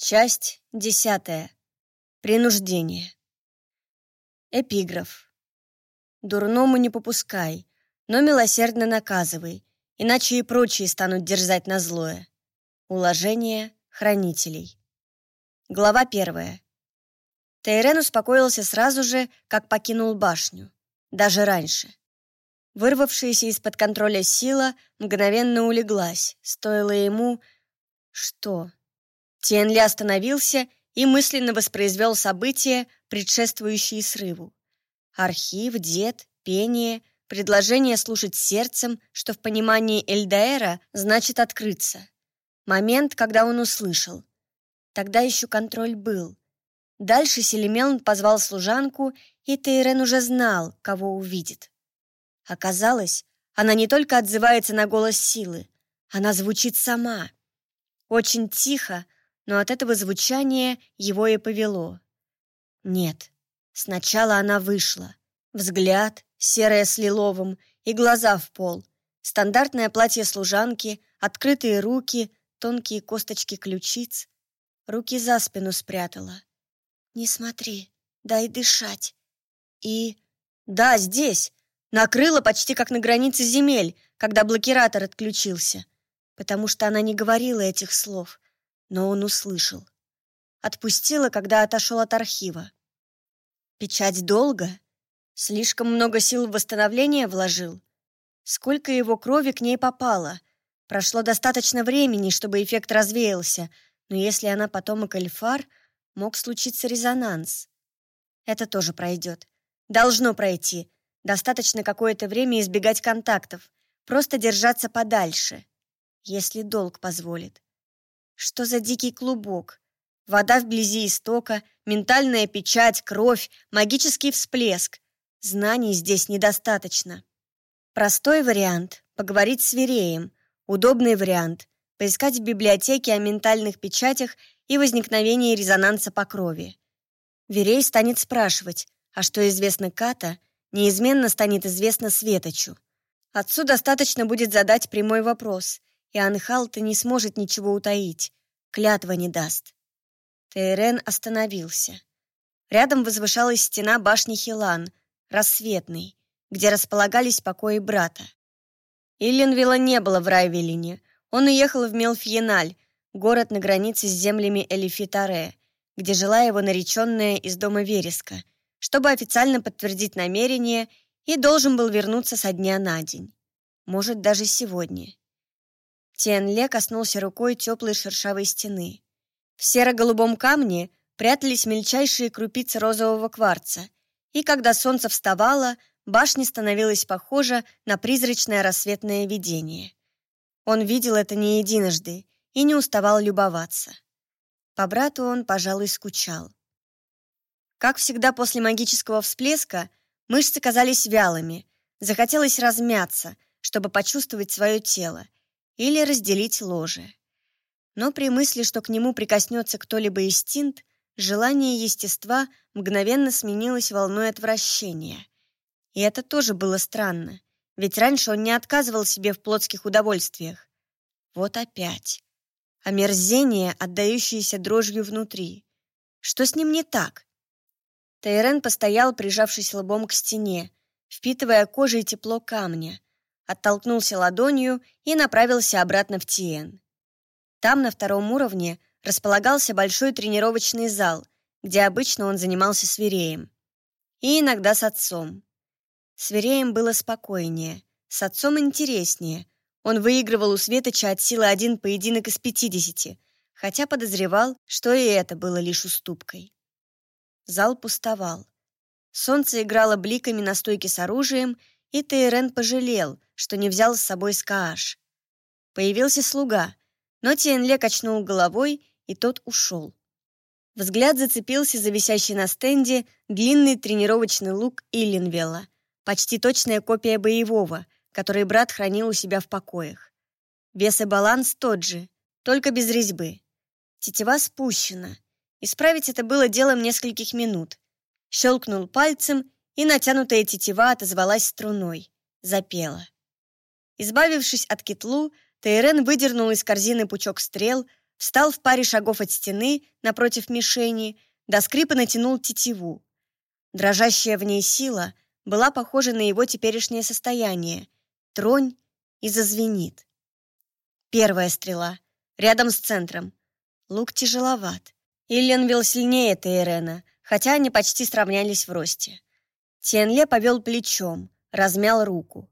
Часть десятая. Принуждение. Эпиграф. Дурному не попускай, но милосердно наказывай, иначе и прочие станут дерзать на злое. Уложение хранителей. Глава первая. Тейрен успокоился сразу же, как покинул башню. Даже раньше. Вырвавшаяся из-под контроля сила мгновенно улеглась, стоило ему... Что? Тенли остановился и мысленно воспроизвел события, предшествующие срыву. Архив, дед, пение, предложение слушать сердцем, что в понимании Эльдаэра значит открыться. Момент, когда он услышал. Тогда еще контроль был. Дальше Селемелн позвал служанку, и Тейрен уже знал, кого увидит. Оказалось, она не только отзывается на голос силы, она звучит сама. Очень тихо, но от этого звучания его и повело. Нет, сначала она вышла. Взгляд, серая с лиловым, и глаза в пол. Стандартное платье служанки, открытые руки, тонкие косточки ключиц. Руки за спину спрятала. «Не смотри, дай дышать». И... Да, здесь. Накрыла почти как на границе земель, когда блокиратор отключился. Потому что она не говорила этих слов но он услышал. Отпустила, когда отошел от архива. Печать долго? Слишком много сил в восстановление вложил? Сколько его крови к ней попало? Прошло достаточно времени, чтобы эффект развеялся, но если она потомок Эльфар, мог случиться резонанс. Это тоже пройдет. Должно пройти. Достаточно какое-то время избегать контактов, просто держаться подальше, если долг позволит. Что за дикий клубок? Вода вблизи истока, ментальная печать, кровь, магический всплеск. Знаний здесь недостаточно. Простой вариант — поговорить с Вереем. Удобный вариант — поискать в библиотеке о ментальных печатях и возникновении резонанса по крови. Верей станет спрашивать, а что известно Ката, неизменно станет известно Светочу. Отцу достаточно будет задать прямой вопрос, и Анхалта не сможет ничего утаить. Клятва не даст. Тейрен остановился. Рядом возвышалась стена башни Хилан, рассветной, где располагались покои брата. Иллинвилла не было в Райвелине. Он уехал в Мелфьеналь, город на границе с землями Элифитаре, где жила его нареченная из дома Вереска, чтобы официально подтвердить намерение и должен был вернуться со дня на день. Может, даже сегодня. Тенле коснулся рукой теплой шершавой стены. В серо-голубом камне прятались мельчайшие крупицы розового кварца, и когда солнце вставало, башня становилась похожа на призрачное рассветное видение. Он видел это не единожды и не уставал любоваться. По брату он, пожалуй, скучал. Как всегда после магического всплеска, мышцы казались вялыми, захотелось размяться, чтобы почувствовать свое тело, или разделить ложе. Но при мысли, что к нему прикоснется кто-либо из тинт, желание естества мгновенно сменилось волной отвращения. И это тоже было странно, ведь раньше он не отказывал себе в плотских удовольствиях. Вот опять. Омерзение, отдающееся дрожью внутри. Что с ним не так? Тайрен постоял, прижавшись лбом к стене, впитывая кожей тепло камня, оттолкнулся ладонью и направился обратно в Тиен. Там, на втором уровне, располагался большой тренировочный зал, где обычно он занимался с Вереем. И иногда с отцом. С Вереем было спокойнее, с отцом интереснее. Он выигрывал у Светоча от силы один поединок из пятидесяти, хотя подозревал, что и это было лишь уступкой. Зал пустовал. Солнце играло бликами на стойке с оружием, и Тейрен пожалел, что не взял с собой Скааш. Появился слуга, но Тиенле качнул головой, и тот ушел. Взгляд зацепился за висящий на стенде длинный тренировочный лук Иллинвелла, почти точная копия боевого, который брат хранил у себя в покоях. Вес и баланс тот же, только без резьбы. Тетива спущена. Исправить это было делом нескольких минут. Щелкнул пальцем, и натянутая тетива отозвалась струной. Запела. Избавившись от китлу, Тейрен выдернул из корзины пучок стрел, встал в паре шагов от стены напротив мишени, до скрипа натянул тетиву. Дрожащая в ней сила была похожа на его теперешнее состояние. Тронь и зазвенит. Первая стрела. Рядом с центром. Лук тяжеловат. Ильенвилл сильнее Тейрена, хотя они почти сравнялись в росте. Тенле повел плечом, размял руку.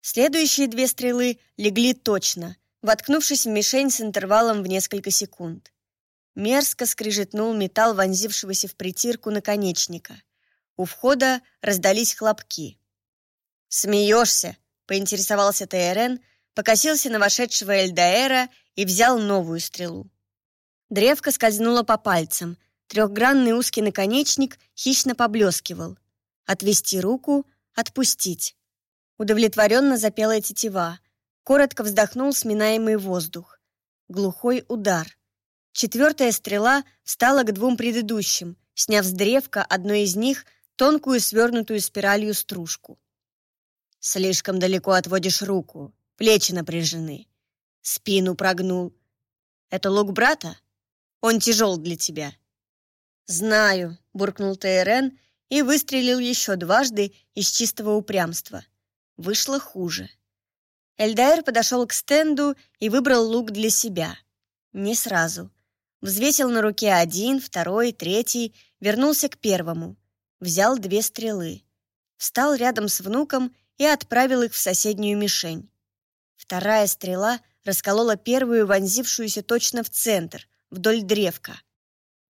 Следующие две стрелы легли точно, воткнувшись в мишень с интервалом в несколько секунд. Мерзко скрижетнул металл вонзившегося в притирку наконечника. У входа раздались хлопки. «Смеешься?» — поинтересовался Тейрен, покосился на вошедшего Эльдаэра и взял новую стрелу. Древко скользнуло по пальцам, трехгранный узкий наконечник хищно поблескивал. Отвести руку, отпустить. Удовлетворенно запела тетива. Коротко вздохнул сминаемый воздух. Глухой удар. Четвертая стрела встала к двум предыдущим, сняв с древка одной из них тонкую свернутую спиралью стружку. «Слишком далеко отводишь руку, плечи напряжены. Спину прогнул. Это лук брата? Он тяжел для тебя». «Знаю», — буркнул Тейрен и выстрелил еще дважды из чистого упрямства. Вышло хуже. Эльдайр подошел к стенду и выбрал лук для себя. Не сразу. Взвесил на руке один, второй, третий, вернулся к первому. Взял две стрелы. Встал рядом с внуком и отправил их в соседнюю мишень. Вторая стрела расколола первую, вонзившуюся точно в центр, вдоль древка.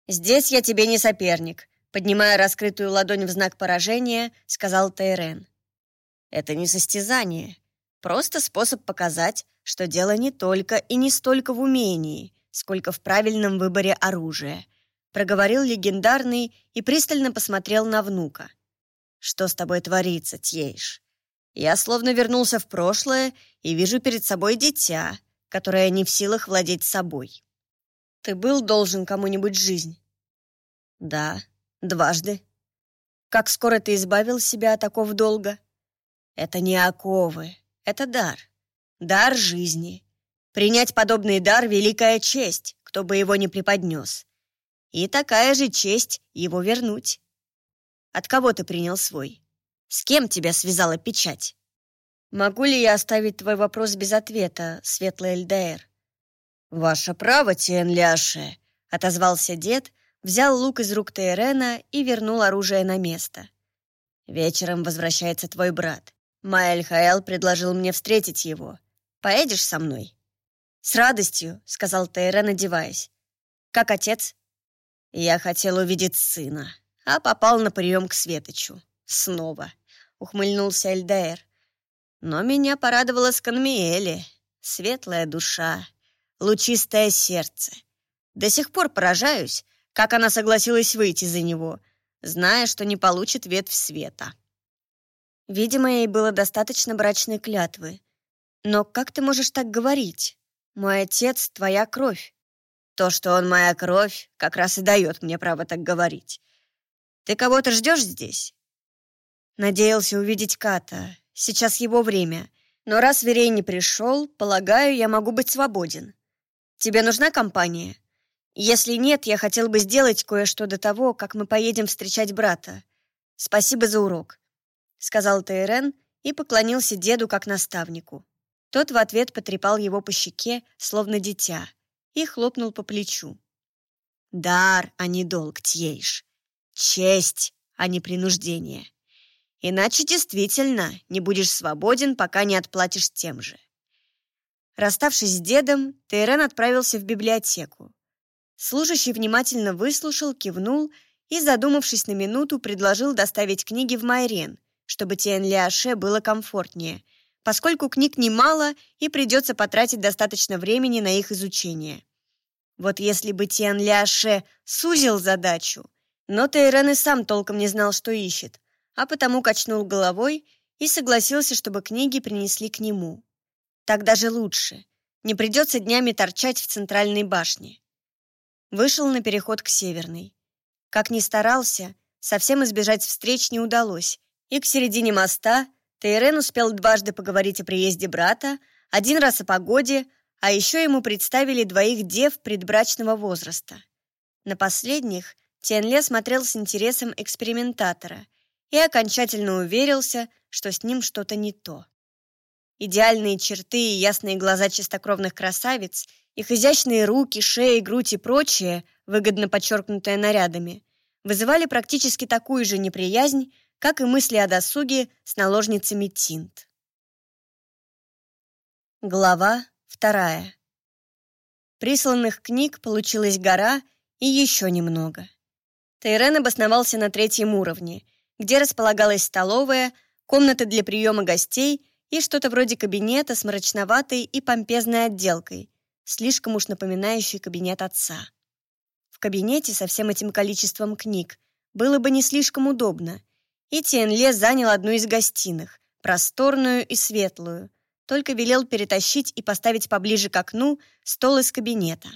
«Здесь я тебе не соперник», поднимая раскрытую ладонь в знак поражения, сказал Тайрен. Это не состязание, просто способ показать, что дело не только и не столько в умении, сколько в правильном выборе оружия, проговорил легендарный и пристально посмотрел на внука. Что с тобой творится, Тьейш? Я словно вернулся в прошлое и вижу перед собой дитя, которое не в силах владеть собой. Ты был должен кому-нибудь жизнь? Да, дважды. Как скоро ты избавил себя от оков долга? Это не оковы, это дар. Дар жизни. Принять подобный дар — великая честь, кто бы его ни преподнес. И такая же честь его вернуть. От кого ты принял свой? С кем тебя связала печать? Могу ли я оставить твой вопрос без ответа, светлый Эльдаэр? «Ваше право, Тиенляше», — отозвался дед, взял лук из рук Тейрена и вернул оружие на место. «Вечером возвращается твой брат. Маэль Хаэл предложил мне встретить его. Поедешь со мной?» «С радостью», — сказал Тейрен, одеваясь. «Как отец?» «Я хотел увидеть сына, а попал на прием к Светочу. Снова», — ухмыльнулся Эльдаэр. «Но меня порадовала Сканмиэли. Светлая душа, лучистое сердце. До сих пор поражаюсь, как она согласилась выйти за него, зная, что не получит ветвь света». Видимо, ей было достаточно брачной клятвы. Но как ты можешь так говорить? Мой отец — твоя кровь. То, что он моя кровь, как раз и дает мне право так говорить. Ты кого-то ждешь здесь? Надеялся увидеть Ката. Сейчас его время. Но раз Верей не пришел, полагаю, я могу быть свободен. Тебе нужна компания? Если нет, я хотел бы сделать кое-что до того, как мы поедем встречать брата. Спасибо за урок. — сказал Тейрен и поклонился деду как наставнику. Тот в ответ потрепал его по щеке, словно дитя, и хлопнул по плечу. «Дар, а не долг, Тьейш. Честь, а не принуждение. Иначе действительно не будешь свободен, пока не отплатишь тем же». Расставшись с дедом, Тейрен отправился в библиотеку. Служащий внимательно выслушал, кивнул и, задумавшись на минуту, предложил доставить книги в Майрен, чтобы Тиэн Ляше было комфортнее, поскольку книг немало и придется потратить достаточно времени на их изучение. Вот если бы Тиан Ляше сузил задачу, но Тейрен и сам толком не знал, что ищет, а потому качнул головой и согласился, чтобы книги принесли к нему. Так даже лучше. Не придется днями торчать в центральной башне. Вышел на переход к северной. Как ни старался, совсем избежать встреч не удалось, и к середине моста Тейрен успел дважды поговорить о приезде брата, один раз о погоде, а еще ему представили двоих дев предбрачного возраста. На последних Тенле смотрел с интересом экспериментатора и окончательно уверился, что с ним что-то не то. Идеальные черты и ясные глаза чистокровных красавиц, их изящные руки, шеи, грудь и прочее, выгодно подчеркнутое нарядами, вызывали практически такую же неприязнь, как и мысли о досуге с наложницами Тинт. Глава вторая. Присланных книг получилась гора и еще немного. Тайрен обосновался на третьем уровне, где располагалась столовая, комната для приема гостей и что-то вроде кабинета с мрачноватой и помпезной отделкой, слишком уж напоминающей кабинет отца. В кабинете со всем этим количеством книг было бы не слишком удобно, и Тиенле занял одну из гостиных, просторную и светлую, только велел перетащить и поставить поближе к окну стол из кабинета.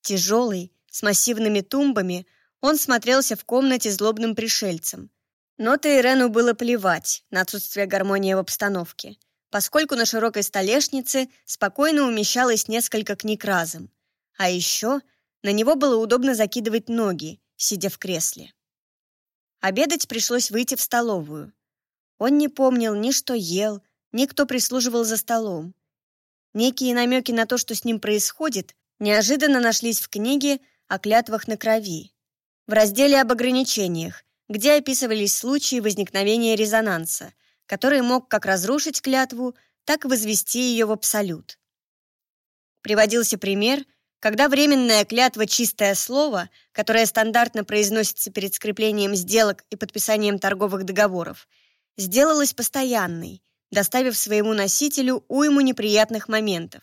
Тяжелый, с массивными тумбами, он смотрелся в комнате злобным пришельцем, но Тейрену было плевать на отсутствие гармонии в обстановке, поскольку на широкой столешнице спокойно умещалось несколько книг разом. А еще на него было удобно закидывать ноги, сидя в кресле. Обедать пришлось выйти в столовую. Он не помнил ни что ел, ни кто прислуживал за столом. Некие намеки на то, что с ним происходит, неожиданно нашлись в книге о клятвах на крови. В разделе об ограничениях, где описывались случаи возникновения резонанса, который мог как разрушить клятву, так возвести ее в абсолют. Приводился пример, когда временная клятва «чистое слово», которая стандартно произносится перед скреплением сделок и подписанием торговых договоров, сделалась постоянной, доставив своему носителю уйму неприятных моментов.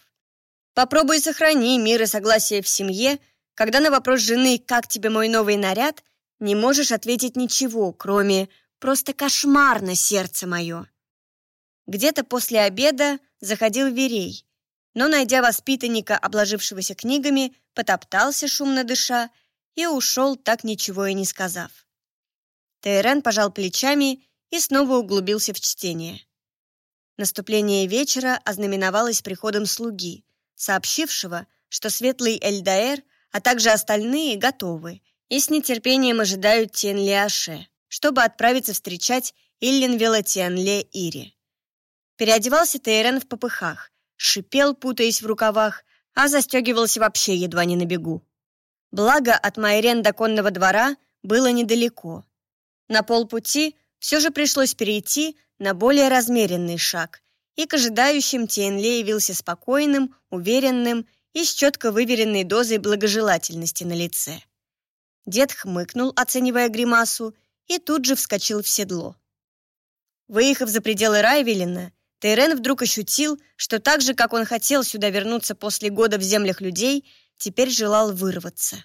Попробуй сохрани мир и согласие в семье, когда на вопрос жены «Как тебе мой новый наряд?» Не можешь ответить ничего, кроме «просто кошмар на сердце мое». Где-то после обеда заходил Верей, но, найдя воспитанника, обложившегося книгами, потоптался, шумно дыша, и ушел, так ничего и не сказав. Тейрен пожал плечами и снова углубился в чтение. Наступление вечера ознаменовалось приходом слуги, сообщившего, что светлый Эльдаэр, а также остальные готовы и с нетерпением ожидают Тенлиаше, чтобы отправиться встречать Иллинвела Тенле Ири. Переодевался Тейрен в попыхах, шипел, путаясь в рукавах, а застегивался вообще едва не на бегу. Благо, от Майрен до конного двора было недалеко. На полпути все же пришлось перейти на более размеренный шаг, и к ожидающим Тенле явился спокойным, уверенным и с четко выверенной дозой благожелательности на лице. Дед хмыкнул, оценивая гримасу, и тут же вскочил в седло. Выехав за пределы Райвелина, Тейрен вдруг ощутил, что так же, как он хотел сюда вернуться после года в землях людей, теперь желал вырваться.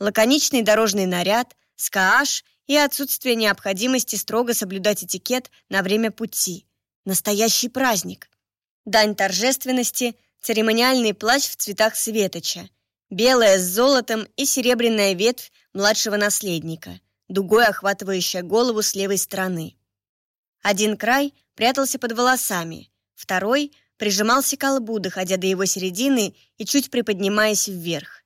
Лаконичный дорожный наряд, скааш и отсутствие необходимости строго соблюдать этикет на время пути. Настоящий праздник. Дань торжественности, церемониальный плащ в цветах светоча, белая с золотом и серебряная ветвь младшего наследника, дугой охватывающая голову с левой стороны. Один край прятался под волосами, второй прижимался к лбу, доходя до его середины и чуть приподнимаясь вверх.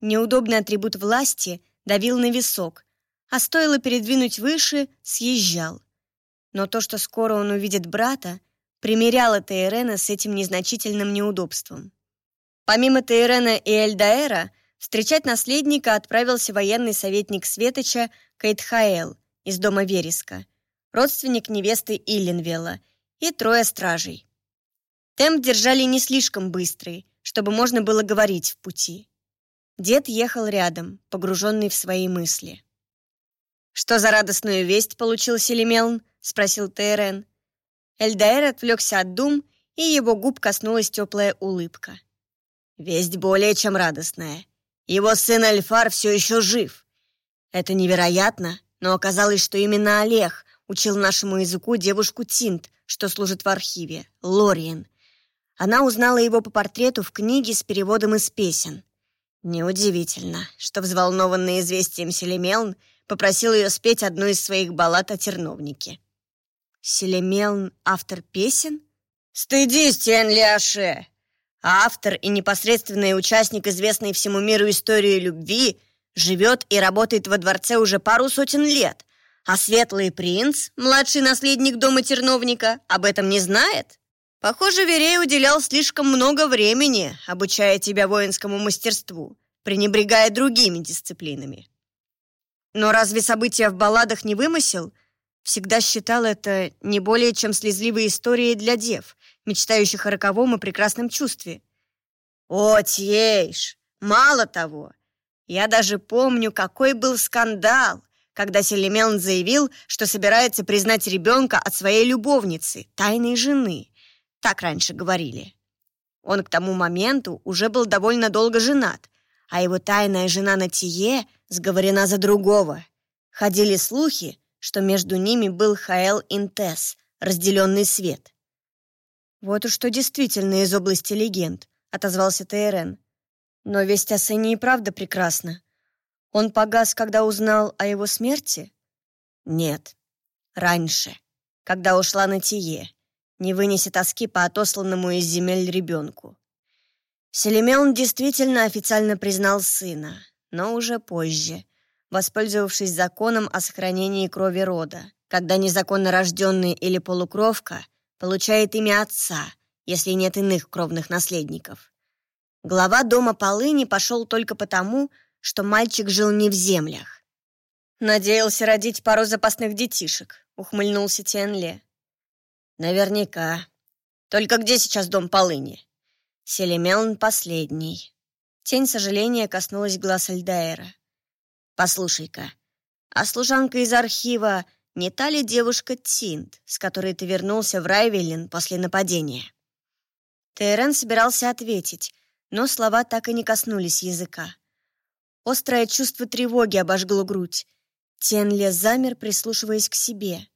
Неудобный атрибут власти давил на висок, а стоило передвинуть выше, съезжал. Но то, что скоро он увидит брата, примеряло Тейрена с этим незначительным неудобством. Помимо Тейрена и Эльдаэра, Встречать наследника отправился военный советник Светоча Кейтхаэл из дома Вереска, родственник невесты Илленвелла, и трое стражей. Темп держали не слишком быстрый, чтобы можно было говорить в пути. Дед ехал рядом, погруженный в свои мысли. «Что за радостную весть получил Селемелн?» — спросил Тейрен. Эльдаэр отвлекся от дум, и его губ коснулась теплая улыбка. «Весть более чем радостная. Его сын Альфар все еще жив. Это невероятно, но оказалось, что именно Олег учил нашему языку девушку Тинт, что служит в архиве, Лориен. Она узнала его по портрету в книге с переводом из песен. Неудивительно, что взволнованный известием Селемелн попросил ее спеть одну из своих баллад о терновнике. Селемелн — автор песен? «Стыдись, Тен Ляше! автор и непосредственный участник известной всему миру истории любви живет и работает во дворце уже пару сотен лет, а светлый принц, младший наследник дома терновника, об этом не знает? Похоже, Верей уделял слишком много времени, обучая тебя воинскому мастерству, пренебрегая другими дисциплинами. Но разве события в балладах не вымысел? Всегда считал это не более чем слезливые истории для дев, мечтающих о роковом и прекрасном чувстве. О, Тейш! Мало того, я даже помню, какой был скандал, когда Селемелн заявил, что собирается признать ребенка от своей любовницы, тайной жены. Так раньше говорили. Он к тому моменту уже был довольно долго женат, а его тайная жена Натие сговорена за другого. Ходили слухи, что между ними был Хаэл Интес, разделенный свет. «Вот уж что действительно из области легенд», — отозвался Тейрен. «Но весть о сыне и правда прекрасна. Он погас, когда узнал о его смерти?» «Нет, раньше, когда ушла на Тие, не вынеся тоски по отосланному из земель ребенку. Селемелн действительно официально признал сына, но уже позже, воспользовавшись законом о сохранении крови рода, когда незаконно рожденный или полукровка получает имя отца, если нет иных кровных наследников. Глава дома Полыни пошел только потому, что мальчик жил не в землях. «Надеялся родить пару запасных детишек», — ухмыльнулся Тенле. «Наверняка. Только где сейчас дом Полыни?» Селемелн последний. Тень сожаления коснулась глаз Эльдаэра. «Послушай-ка, а служанка из архива не та ли девушка Тинт, с которой ты вернулся в Райвеллин после нападения?» Тейрен собирался ответить, но слова так и не коснулись языка. Острое чувство тревоги обожгло грудь. Тенле замер, прислушиваясь к себе.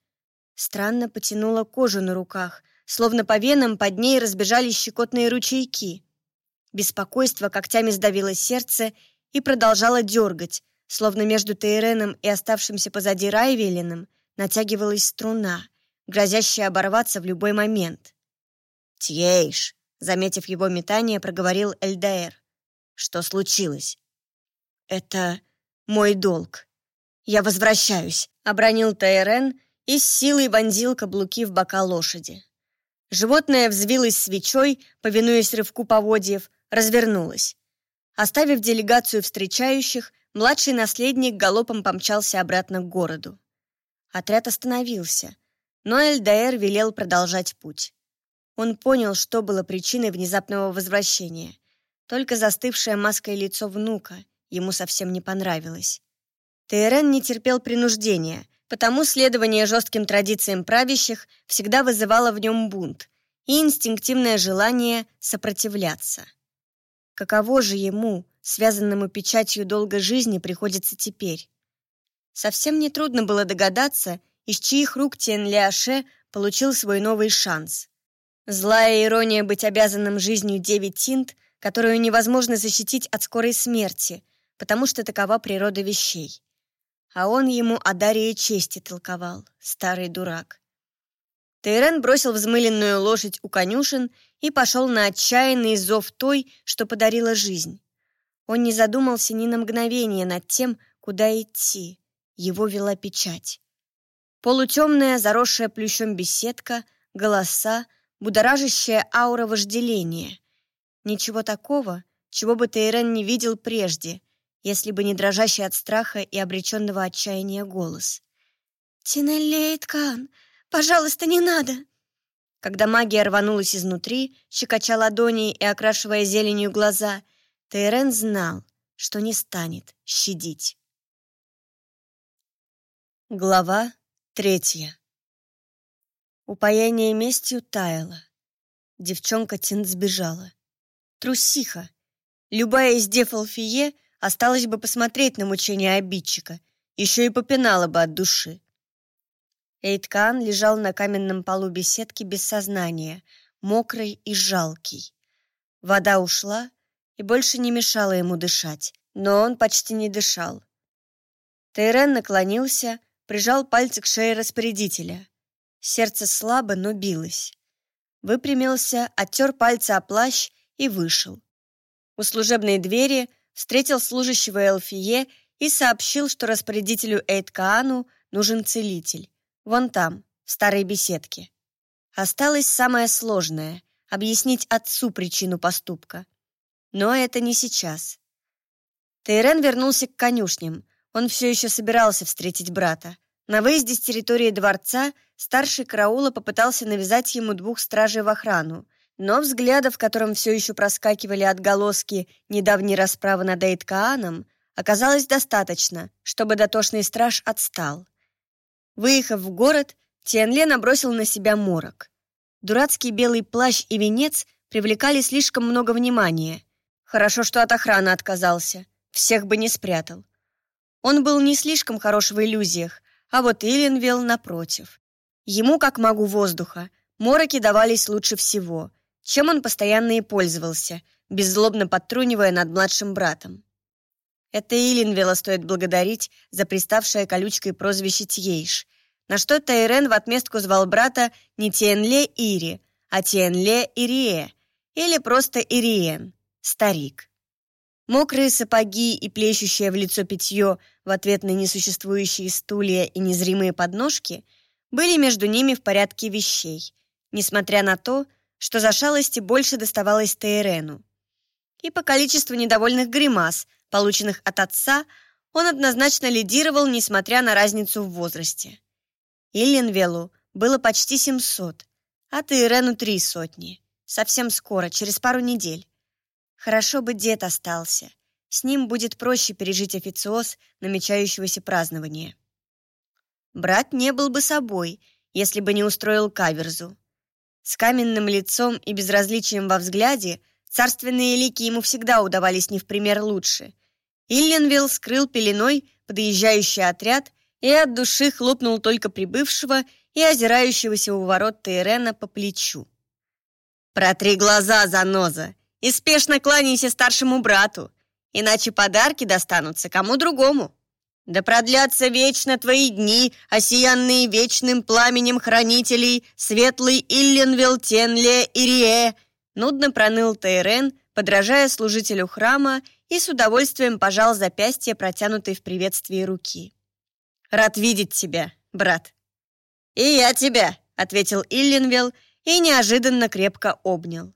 Странно потянула кожу на руках, словно по венам под ней разбежались щекотные ручейки. Беспокойство когтями сдавило сердце и продолжало дергать, словно между Тейреном и оставшимся позади Райвелином натягивалась струна, грозящая оборваться в любой момент. «Тьейш!» — заметив его метание, проговорил Эльдаэр. «Что случилось?» «Это мой долг. Я возвращаюсь», — обронил Тайрен и с силой вонзил каблуки в бока лошади. Животное взвилось свечой, повинуясь рывку поводьев, развернулось. Оставив делегацию встречающих, младший наследник галопом помчался обратно к городу. Отряд остановился, но Эльдаэр велел продолжать путь. Он понял, что было причиной внезапного возвращения. Только застывшее маской лицо внука ему совсем не понравилось. Тейрен не терпел принуждения, потому следование жестким традициям правящих всегда вызывало в нем бунт и инстинктивное желание сопротивляться. Каково же ему, связанному печатью долгой жизни, приходится теперь? Совсем нетрудно было догадаться, из чьих рук Тен Ляше получил свой новый шанс. Злая ирония быть обязанным жизнью девять тинт, которую невозможно защитить от скорой смерти, потому что такова природа вещей а он ему о даре чести толковал, старый дурак. Тейрен бросил взмыленную лошадь у конюшен и пошел на отчаянный зов той, что подарила жизнь. Он не задумался ни на мгновение над тем, куда идти. Его вела печать. Полутемная, заросшая плющом беседка, голоса, будоражащая аура вожделения. Ничего такого, чего бы Тейрен не видел прежде, если бы не дрожащий от страха и обреченного отчаяния голос. «Тинеллейткан, пожалуйста, не надо!» Когда магия рванулась изнутри, щекоча ладони и окрашивая зеленью глаза, Тейрен знал, что не станет щадить. Глава третья Упоение местью таяло. Девчонка Тин сбежала. Трусиха. Любая из дев Алфие осталось бы посмотреть на мучения обидчика, еще и попинала бы от души. Эйткан лежал на каменном полу беседки без сознания, мокрый и жалкий. Вода ушла и больше не мешала ему дышать, но он почти не дышал. Тейрен наклонился, прижал пальцы к шее распорядителя. Сердце слабо, но билось. Выпрямился, оттер пальцы о плащ и вышел. У служебной двери встретил служащего Элфие и сообщил, что распорядителю Эйткаану нужен целитель. Вон там, в старой беседке. Осталось самое сложное — объяснить отцу причину поступка. Но это не сейчас. Тейрен вернулся к конюшням. Он все еще собирался встретить брата. На выезде с территории дворца старший караула попытался навязать ему двух стражей в охрану, но взгляда, в котором все еще проскакивали отголоски недавней расправы над Эйткааном, оказалось достаточно, чтобы дотошный страж отстал. Выехав в город, Тианле набросил на себя морок. Дурацкий белый плащ и венец привлекали слишком много внимания. Хорошо, что от охраны отказался. Всех бы не спрятал. Он был не слишком хорош в иллюзиях, а вот Иленвилл напротив. Ему, как магу воздуха, мороки давались лучше всего, чем он постоянно и пользовался, беззлобно подтрунивая над младшим братом. Это Иленвилла стоит благодарить за приставшее колючкой прозвище Тьейш, на что Тайрен в отместку звал брата не Тиенле Ири, а Тиенле Ирие, или просто Ириен, старик. Мокрые сапоги и плещущее в лицо питье в ответ на несуществующие стулья и незримые подножки были между ними в порядке вещей, несмотря на то, что за шалости больше доставалось Тейрену. И по количеству недовольных гримас, полученных от отца, он однозначно лидировал, несмотря на разницу в возрасте. Иллинвелу было почти 700, а Тейрену три сотни. Совсем скоро, через пару недель. Хорошо бы дед остался. С ним будет проще пережить официоз намечающегося празднования. Брат не был бы собой, если бы не устроил каверзу. С каменным лицом и безразличием во взгляде царственные лики ему всегда удавались не в пример лучше. Иллинвилл скрыл пеленой подъезжающий отряд и от души хлопнул только прибывшего и озирающегося у ворот Тейрена по плечу. «Протри глаза, заноза! И спешно кланяйся старшему брату, иначе подарки достанутся кому другому. Да продлятся вечно твои дни, осиянные вечным пламенем хранителей, светлый Иллинвилл, Тенле, Ирие!» Нудно проныл Тейрен, подражая служителю храма, и с удовольствием пожал запястье, протянутой в приветствии руки. «Рад видеть тебя, брат». «И я тебя», — ответил Иллинвилл и неожиданно крепко обнял.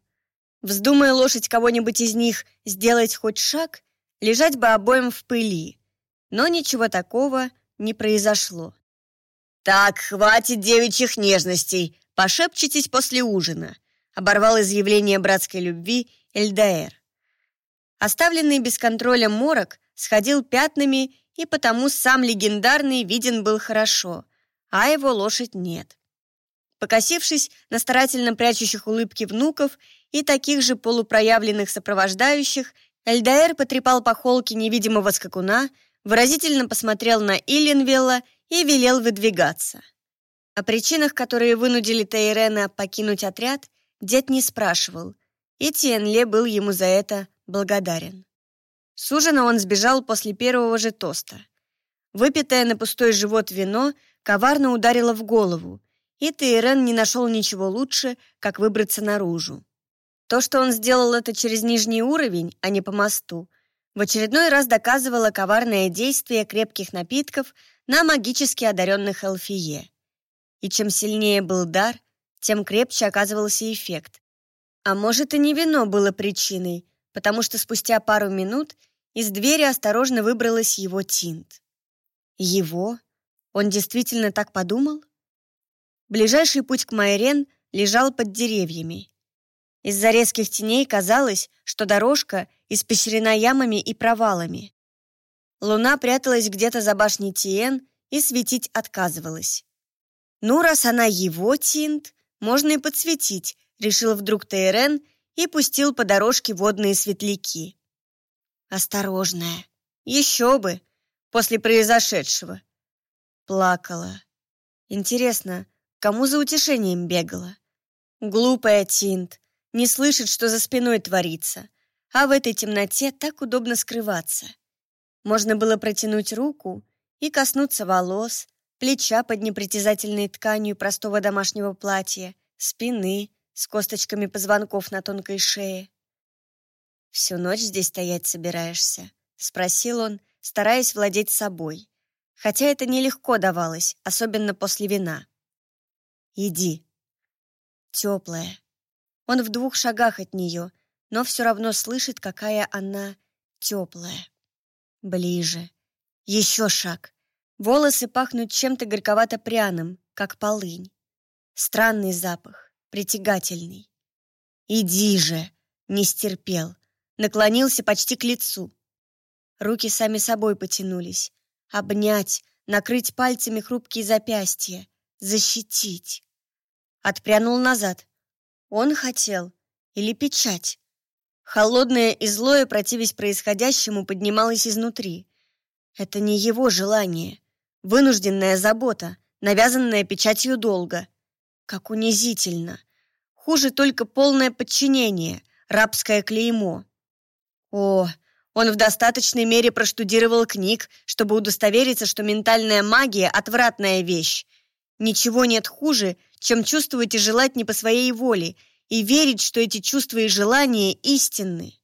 Вздумая лошадь кого-нибудь из них сделать хоть шаг, лежать бы обоим в пыли. Но ничего такого не произошло. «Так, хватит девичьих нежностей, пошепчетесь после ужина», оборвал изъявление братской любви Эльдаэр. Оставленный без контроля морок сходил пятнами, и потому сам легендарный виден был хорошо, а его лошадь нет. Покосившись на старательно прячущих улыбки внуков и таких же полупроявленных сопровождающих, Эльдаэр потрепал по холке невидимого скакуна, выразительно посмотрел на Иллинвелла и велел выдвигаться. О причинах, которые вынудили Тейрена покинуть отряд, дед не спрашивал, и Тиенле был ему за это благодарен. С ужина он сбежал после первого же тоста. Выпитое на пустой живот вино коварно ударило в голову, и Тейрен не нашел ничего лучше, как выбраться наружу. То, что он сделал это через нижний уровень, а не по мосту, в очередной раз доказывало коварное действие крепких напитков на магически одаренных Элфие. И чем сильнее был дар, тем крепче оказывался эффект. А может, и не вино было причиной, потому что спустя пару минут из двери осторожно выбралась его тинт. Его? Он действительно так подумал? Ближайший путь к Майрен лежал под деревьями. Из-за резких теней казалось, что дорожка испещрена ямами и провалами. Луна пряталась где-то за башней Тиен и светить отказывалась. «Ну, раз она его тинт, можно и подсветить», решил вдруг Тейрен и пустил по дорожке водные светляки. Осторожная. Еще бы, после произошедшего. Плакала. Интересно, Кому за утешением бегала? Глупая Тинт, не слышит, что за спиной творится, а в этой темноте так удобно скрываться. Можно было протянуть руку и коснуться волос, плеча под непритязательной тканью простого домашнего платья, спины с косточками позвонков на тонкой шее. «Всю ночь здесь стоять собираешься?» — спросил он, стараясь владеть собой. Хотя это нелегко давалось, особенно после вина. «Иди». Теплая. Он в двух шагах от нее, но все равно слышит, какая она теплая. Ближе. Еще шаг. Волосы пахнут чем-то горьковато-пряным, как полынь. Странный запах, притягательный. «Иди же!» — не стерпел. Наклонился почти к лицу. Руки сами собой потянулись. Обнять, накрыть пальцами хрупкие запястья, защитить. Отпрянул назад. Он хотел. Или печать. Холодное и злое, противясь происходящему, поднималось изнутри. Это не его желание. Вынужденная забота, навязанная печатью долга. Как унизительно. Хуже только полное подчинение, рабское клеймо. О, он в достаточной мере проштудировал книг, чтобы удостовериться, что ментальная магия — отвратная вещь. Ничего нет хуже, чем чувствовать и желать не по своей воле, и верить, что эти чувства и желания истинны.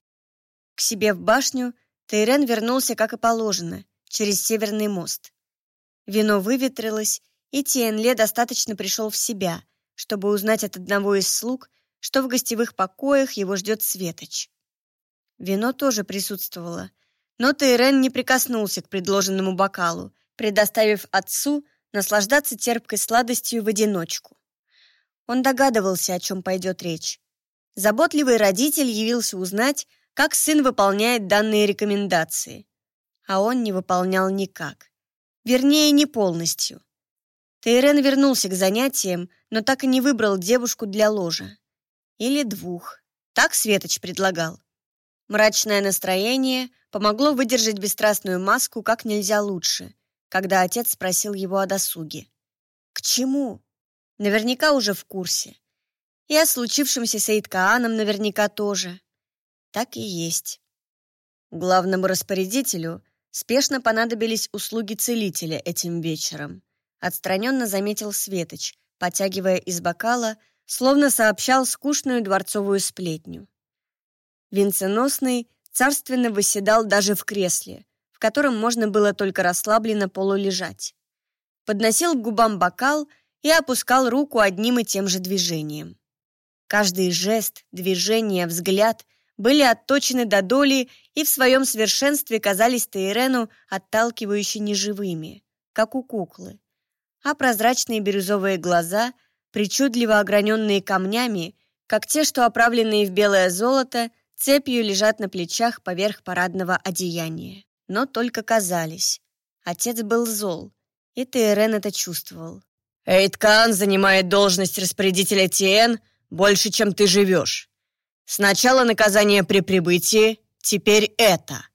К себе в башню Тейрен вернулся, как и положено, через Северный мост. Вино выветрилось, и Тиенле достаточно пришел в себя, чтобы узнать от одного из слуг, что в гостевых покоях его ждет Светоч. Вино тоже присутствовало, но Тейрен не прикоснулся к предложенному бокалу, предоставив отцу наслаждаться терпкой сладостью в одиночку. Он догадывался, о чем пойдет речь. Заботливый родитель явился узнать, как сын выполняет данные рекомендации. А он не выполнял никак. Вернее, не полностью. Тейрен вернулся к занятиям, но так и не выбрал девушку для ложа. Или двух. Так Светоч предлагал. Мрачное настроение помогло выдержать бесстрастную маску как нельзя лучше, когда отец спросил его о досуге. «К чему?» Наверняка уже в курсе. И о случившемся с Эйткааном наверняка тоже. Так и есть. Главному распорядителю спешно понадобились услуги целителя этим вечером. Отстраненно заметил Светоч, потягивая из бокала, словно сообщал скучную дворцовую сплетню. Венценосный царственно выседал даже в кресле, в котором можно было только расслабленно полулежать. Подносил к губам бокал и опускал руку одним и тем же движением. Каждый жест, движение, взгляд были отточены до доли и в своем совершенстве казались Тейрену отталкивающе неживыми, как у куклы. А прозрачные бирюзовые глаза, причудливо ограненные камнями, как те, что оправленные в белое золото, цепью лежат на плечах поверх парадного одеяния. Но только казались. Отец был зол, и Тейрен это чувствовал. «Эйткан занимает должность распорядителя Тиен больше, чем ты живешь. Сначала наказание при прибытии, теперь это».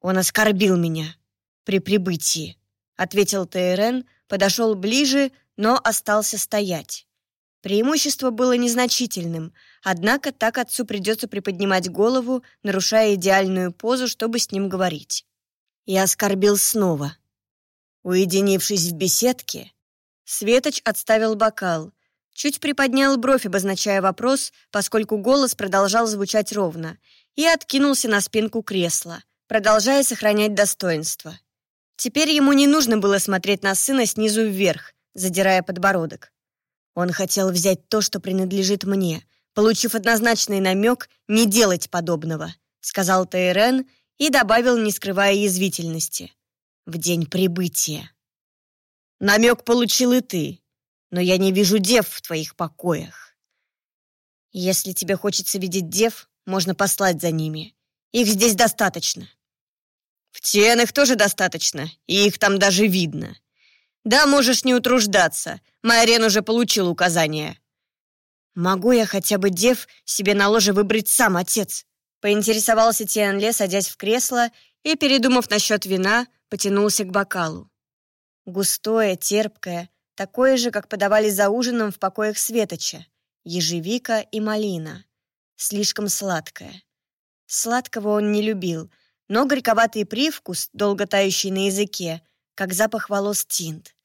«Он оскорбил меня при прибытии», — ответил Тейрен, подошел ближе, но остался стоять. Преимущество было незначительным, однако так отцу придется приподнимать голову, нарушая идеальную позу, чтобы с ним говорить. Я оскорбил снова. Уединившись в беседке, Светоч отставил бокал, чуть приподнял бровь, обозначая вопрос, поскольку голос продолжал звучать ровно, и откинулся на спинку кресла, продолжая сохранять достоинство. Теперь ему не нужно было смотреть на сына снизу вверх, задирая подбородок. Он хотел взять то, что принадлежит мне, получив однозначный намек не делать подобного, сказал Тейрен и добавил, не скрывая язвительности. В день прибытия. Намек получил и ты, но я не вижу дев в твоих покоях. Если тебе хочется видеть дев, можно послать за ними. Их здесь достаточно. В Тенах тоже достаточно, и их там даже видно. Да, можешь не утруждаться. Майрен уже получил указание. Могу я хотя бы дев себе на ложе выбрать сам, отец? Поинтересовался Тианле, садясь в кресло и, передумав насчет вина, потянулся к бокалу. Густое, терпкое, такое же, как подавали за ужином в покоях Светоча. Ежевика и малина. Слишком сладкое. Сладкого он не любил, но горьковатый привкус, долго тающий на языке, как запах волос Тинт,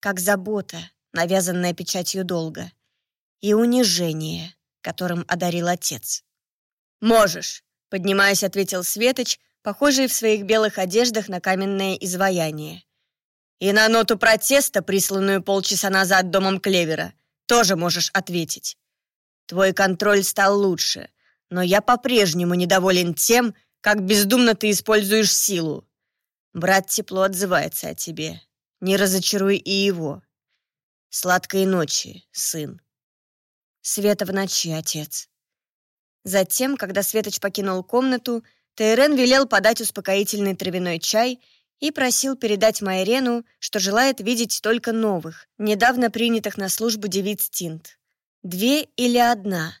как забота, навязанная печатью долга, и унижение, которым одарил отец. «Можешь, Поднимаясь, ответил Светоч, похожий в своих белых одеждах на каменное изваяние. «И на ноту протеста, присланную полчаса назад домом Клевера, тоже можешь ответить. Твой контроль стал лучше, но я по-прежнему недоволен тем, как бездумно ты используешь силу. Брат тепло отзывается о тебе. Не разочаруй и его. Сладкой ночи, сын. Света в ночи, отец. Затем, когда Светоч покинул комнату, Тейрен велел подать успокоительный травяной чай и просил передать Майрену, что желает видеть только новых, недавно принятых на службу девиц Тинт. Две или одна.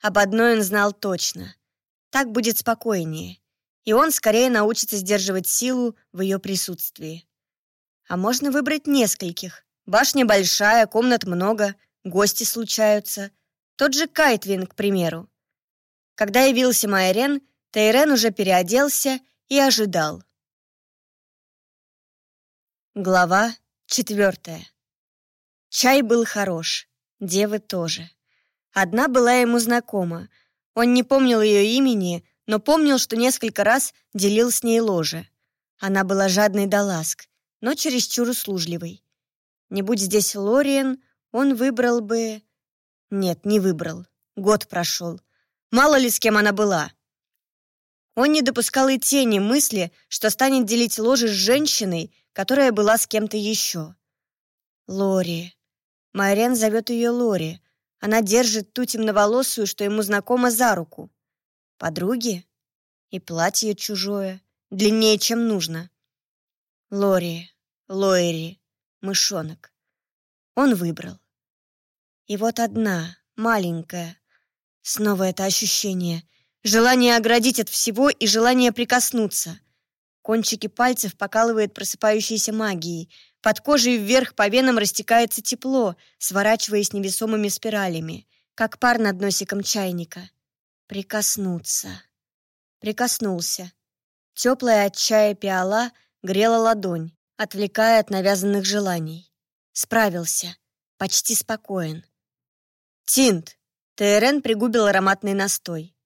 Об одной он знал точно. Так будет спокойнее, и он скорее научится сдерживать силу в ее присутствии. А можно выбрать нескольких. Башня большая, комнат много, гости случаются. Тот же Кайтвин, к примеру. Когда явился Майрен, Тейрен уже переоделся и ожидал. Глава четвертая. Чай был хорош, девы тоже. Одна была ему знакома. Он не помнил ее имени, но помнил, что несколько раз делил с ней ложе. Она была жадной до ласк, но чересчур услужливой. Не будь здесь Лориен, он выбрал бы... Нет, не выбрал. Год прошел. Мало ли с кем она была. Он не допускал и тени мысли, что станет делить ложе с женщиной, которая была с кем-то еще. Лори. Майрен зовет ее Лори. Она держит ту темноволосую, что ему знакома, за руку. Подруги? И платье чужое, длиннее, чем нужно. Лори, Лойри, мышонок. Он выбрал. И вот одна, маленькая. Снова это ощущение. Желание оградить от всего и желание прикоснуться. Кончики пальцев покалывает просыпающейся магией. Под кожей вверх по венам растекается тепло, сворачиваясь невесомыми спиралями, как пар над носиком чайника. Прикоснуться. Прикоснулся. Теплая от чая пиала грела ладонь, отвлекая от навязанных желаний. Справился. Почти спокоен. «Тинт!» — Тейрен пригубил ароматный настой.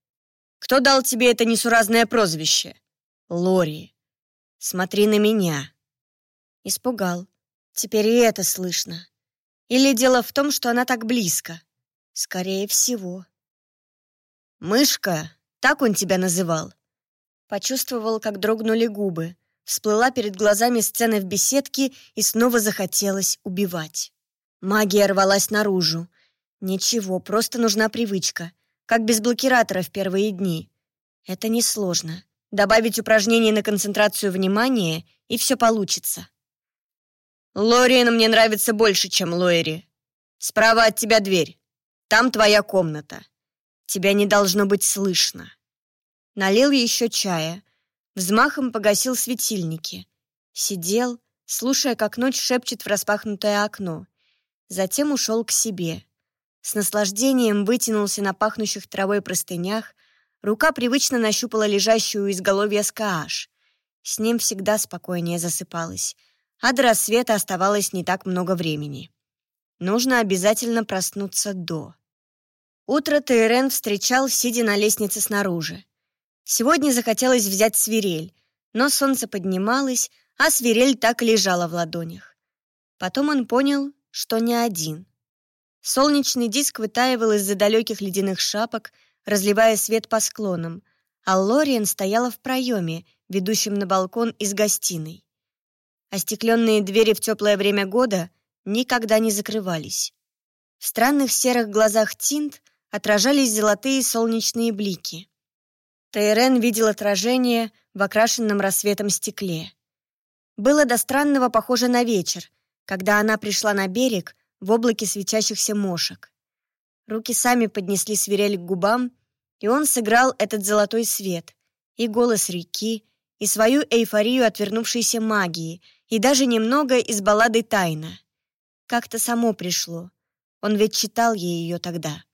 «Кто дал тебе это несуразное прозвище?» «Лори. Смотри на меня». Испугал. Теперь и это слышно. Или дело в том, что она так близко? Скорее всего. «Мышка, так он тебя называл?» Почувствовал, как дрогнули губы. Всплыла перед глазами сцена в беседке и снова захотелось убивать. Магия рвалась наружу. Ничего, просто нужна привычка. Как без блокиратора в первые дни. Это несложно. Добавить упражнение на концентрацию внимания, и все получится. Лориан мне нравится больше, чем Лоэри. Справа от тебя дверь. Там твоя комната. Тебя не должно быть слышно. Налил еще чая. Взмахом погасил светильники. Сидел, слушая, как ночь шепчет в распахнутое окно. Затем ушел к себе. С наслаждением вытянулся на пахнущих травой простынях, рука привычно нащупала лежащую у изголовья скааш. С ним всегда спокойнее засыпалась, а до рассвета оставалось не так много времени. Нужно обязательно проснуться до. Утро Тейрен встречал, сидя на лестнице снаружи. Сегодня захотелось взять свирель, но солнце поднималось, а свирель так лежала в ладонях. Потом он понял, что не один. Солнечный диск вытаивал из-за далеких ледяных шапок, разливая свет по склонам, а Лориен стояла в проеме, ведущем на балкон из гостиной. Остекленные двери в теплое время года никогда не закрывались. В странных серых глазах Тинт отражались золотые солнечные блики. Тейрен видел отражение в окрашенном рассветом стекле. Было до странного похоже на вечер, когда она пришла на берег в облаке светящихся мошек. Руки сами поднесли свирель к губам, и он сыграл этот золотой свет, и голос реки, и свою эйфорию отвернувшейся магии, и даже немного из баллады «Тайна». Как-то само пришло. Он ведь читал ей ее тогда.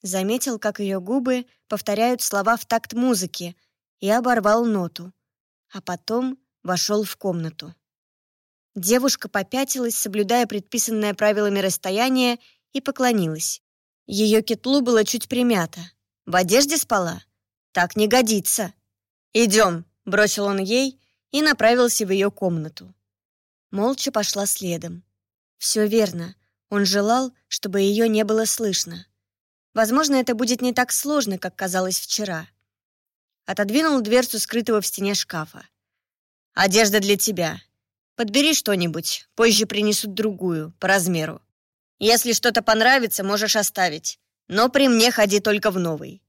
Заметил, как ее губы повторяют слова в такт музыки, и оборвал ноту. А потом вошел в комнату. Девушка попятилась, соблюдая предписанное правилами расстояние, и поклонилась. Ее кетлу было чуть примято. В одежде спала? Так не годится. Идем, бросил он ей и направился в ее комнату. Молча пошла следом. Все верно. Он желал, чтобы ее не было слышно. Возможно, это будет не так сложно, как казалось вчера. Отодвинул дверцу скрытого в стене шкафа. «Одежда для тебя. Подбери что-нибудь, позже принесут другую, по размеру. Если что-то понравится, можешь оставить, но при мне ходи только в новый».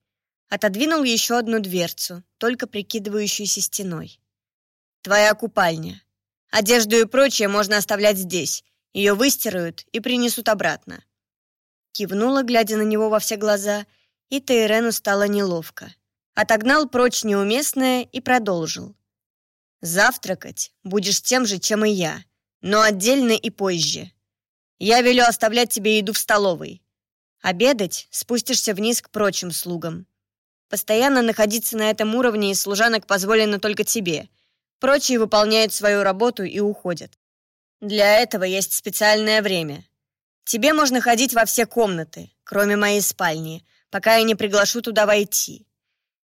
Отодвинул еще одну дверцу, только прикидывающуюся стеной. «Твоя купальня. Одежду и прочее можно оставлять здесь. Ее выстирают и принесут обратно». Кивнула, глядя на него во все глаза, и Тейрену стало неловко. Отогнал прочь неуместное и продолжил. «Завтракать будешь тем же, чем и я, но отдельно и позже. Я велю оставлять тебе еду в столовой. Обедать спустишься вниз к прочим слугам. Постоянно находиться на этом уровне из служанок позволено только тебе. Прочие выполняют свою работу и уходят. Для этого есть специальное время. Тебе можно ходить во все комнаты, кроме моей спальни, пока я не приглашу туда войти.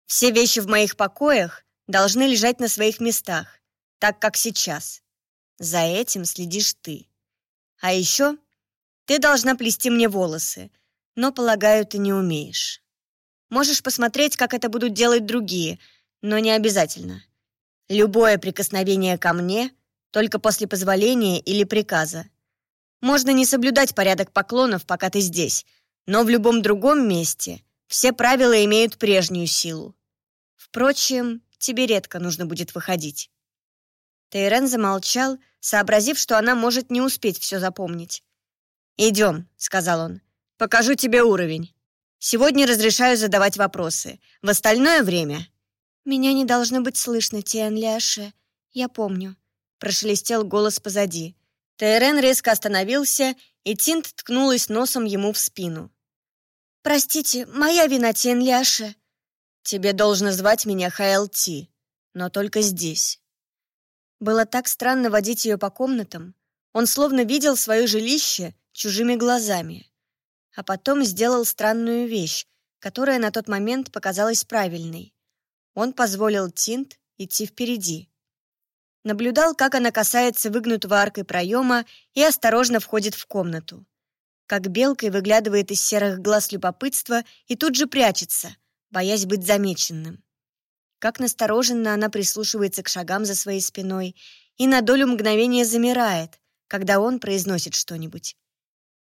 Все вещи в моих покоях должны лежать на своих местах, так как сейчас. За этим следишь ты. А еще ты должна плести мне волосы, но, полагаю, ты не умеешь. Можешь посмотреть, как это будут делать другие, но не обязательно. Любое прикосновение ко мне только после позволения или приказа. Можно не соблюдать порядок поклонов, пока ты здесь, но в любом другом месте все правила имеют прежнюю силу. Впрочем, тебе редко нужно будет выходить». Тейрен замолчал, сообразив, что она может не успеть все запомнить. «Идем», — сказал он. «Покажу тебе уровень. Сегодня разрешаю задавать вопросы. В остальное время...» «Меня не должно быть слышно, Тиан Ляше. Я помню», Прошелестел голос позади. Тейрен резко остановился, и Тинт ткнулась носом ему в спину. «Простите, моя вина, Тиен Ляше». «Тебе должно звать меня Хайлти, но только здесь». Было так странно водить ее по комнатам. Он словно видел свое жилище чужими глазами. А потом сделал странную вещь, которая на тот момент показалась правильной. Он позволил Тинт идти впереди наблюдал, как она касается выгнутого аркой проема и осторожно входит в комнату. Как белкой выглядывает из серых глаз любопытства и тут же прячется, боясь быть замеченным. Как настороженно она прислушивается к шагам за своей спиной и на долю мгновения замирает, когда он произносит что-нибудь.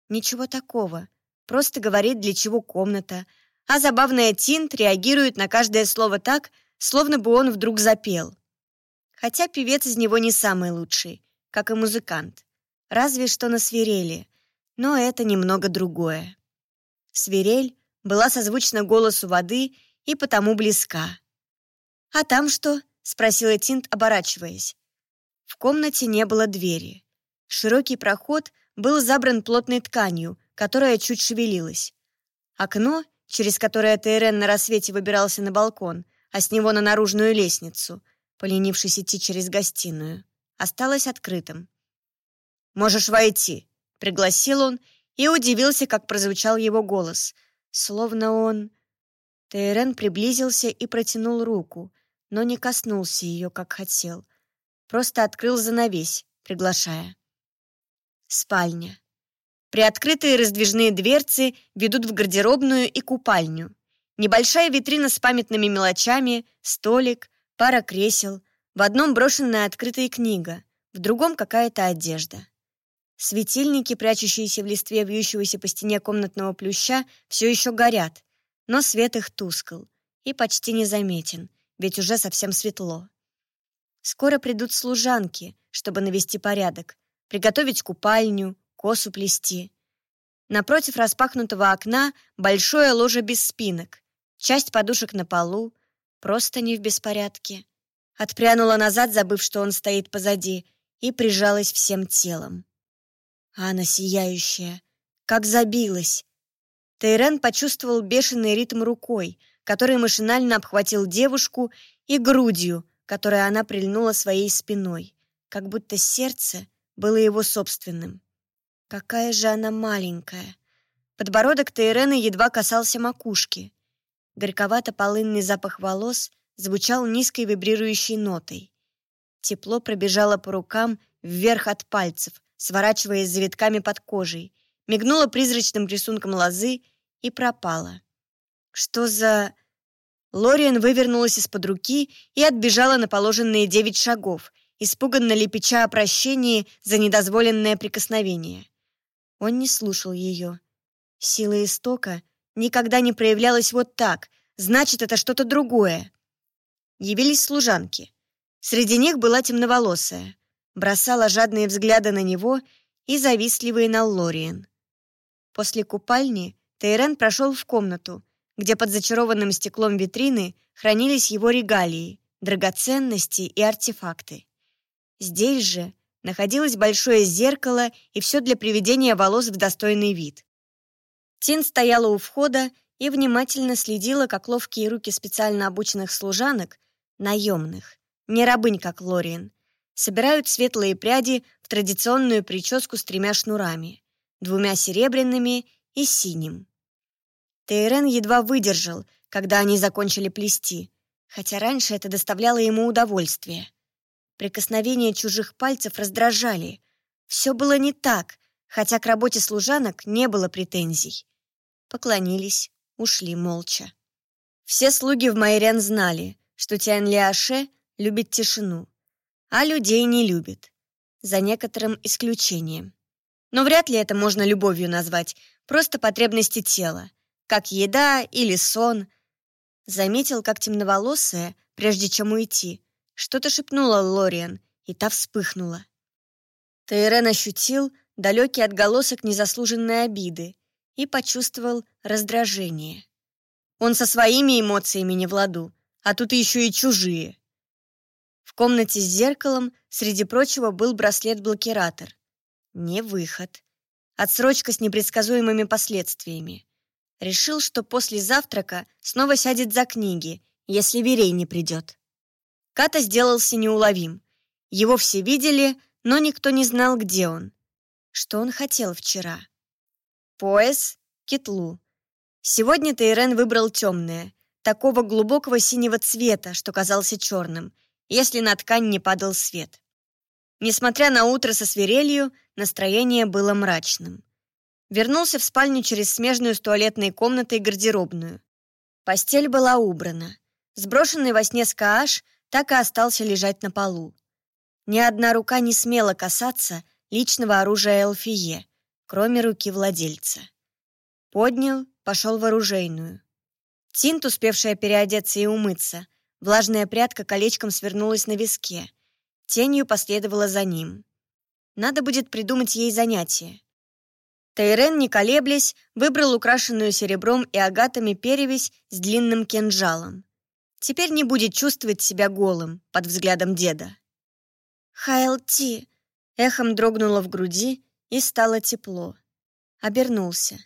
Ничего такого, просто говорит, для чего комната, а забавная Тинт реагирует на каждое слово так, словно бы он вдруг запел хотя певец из него не самый лучший, как и музыкант. Разве что на свирели, но это немного другое. Свирель была созвучна голосу воды и потому близка. «А там что?» — спросила Тинт, оборачиваясь. В комнате не было двери. Широкий проход был забран плотной тканью, которая чуть шевелилась. Окно, через которое Тейрен на рассвете выбирался на балкон, а с него на наружную лестницу, поленившись идти через гостиную, осталось открытым. «Можешь войти», — пригласил он и удивился, как прозвучал его голос, словно он... Тейрен приблизился и протянул руку, но не коснулся ее, как хотел. Просто открыл занавесь, приглашая. Спальня. Приоткрытые раздвижные дверцы ведут в гардеробную и купальню. Небольшая витрина с памятными мелочами, столик, пара кресел, в одном брошенная открытая книга, в другом какая-то одежда. Светильники, прячущиеся в листве вьющегося по стене комнатного плюща, все еще горят, но свет их тускл и почти незаметен, ведь уже совсем светло. Скоро придут служанки, чтобы навести порядок, приготовить купальню, косу плести. Напротив распахнутого окна большое ложе без спинок, часть подушек на полу, просто не в беспорядке. Отпрянула назад, забыв, что он стоит позади, и прижалась всем телом. А она сияющая, как забилась. Тейрен почувствовал бешеный ритм рукой, который машинально обхватил девушку, и грудью, которой она прильнула своей спиной, как будто сердце было его собственным. Какая же она маленькая. Подбородок Тейрена едва касался макушки. Горьковато-полынный запах волос звучал низкой вибрирующей нотой. Тепло пробежало по рукам вверх от пальцев, сворачиваясь завитками под кожей, мигнуло призрачным рисунком лозы и пропало. Что за... Лориан вывернулась из-под руки и отбежала на положенные девять шагов, испуганно лепеча о прощении за недозволенное прикосновение. Он не слушал ее. Сила истока никогда не проявлялась вот так, значит, это что-то другое. Явились служанки. Среди них была темноволосая, бросала жадные взгляды на него и завистливые на Лориен. После купальни Тейрен прошел в комнату, где под зачарованным стеклом витрины хранились его регалии, драгоценности и артефакты. Здесь же находилось большое зеркало и все для приведения волос в достойный вид. Тин стояла у входа и внимательно следила, как ловкие руки специально обученных служанок, наемных, не рабынь, как Лориен, собирают светлые пряди в традиционную прическу с тремя шнурами, двумя серебряными и синим. Тейрен едва выдержал, когда они закончили плести, хотя раньше это доставляло ему удовольствие. Прикосновения чужих пальцев раздражали. Все было не так, хотя к работе служанок не было претензий. Поклонились, ушли молча. Все слуги в Майрен знали, что Тянь Ляше любит тишину, а людей не любит, за некоторым исключением. Но вряд ли это можно любовью назвать, просто потребности тела как еда или сон. Заметил, как темноволосая, прежде чем уйти, что-то шепнула Лориан, и та вспыхнула. Тейрен ощутил далекий отголосок незаслуженной обиды и почувствовал раздражение. Он со своими эмоциями не в ладу, а тут еще и чужие. Комнате с зеркалом, среди прочего, был браслет-блокиратор. Не выход. Отсрочка с непредсказуемыми последствиями. Решил, что после завтрака снова сядет за книги, если Верей не придет. Ката сделался неуловим. Его все видели, но никто не знал, где он. Что он хотел вчера? Пояс, кетлу. Сегодня Тейрен выбрал темное, такого глубокого синего цвета, что казался черным, если на ткань не падал свет. Несмотря на утро со свирелью, настроение было мрачным. Вернулся в спальню через смежную с туалетной комнатой гардеробную. Постель была убрана. Сброшенный во сне скааш так и остался лежать на полу. Ни одна рука не смела касаться личного оружия Элфие, кроме руки владельца. Поднял, пошел в оружейную. Тинт, успевшая переодеться и умыться, влажная прядка колечком свернулась на виске. Тенью последовала за ним. Надо будет придумать ей занятие. Тайрен, не колеблясь, выбрал украшенную серебром и агатами перевязь с длинным кинжалом. Теперь не будет чувствовать себя голым под взглядом деда. «Хайлти!» — эхом дрогнуло в груди и стало тепло. Обернулся.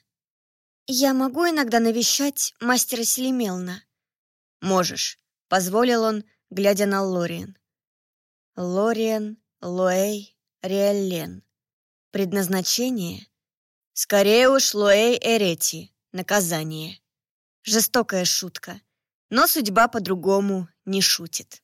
«Я могу иногда навещать мастера Селимелна?» «Можешь», — позволил он, глядя на Лориен. Лориен, Лоэй, Риэллен. Предназначение Скорее уж Луэй Эрети, наказание. Жестокая шутка, но судьба по-другому не шутит.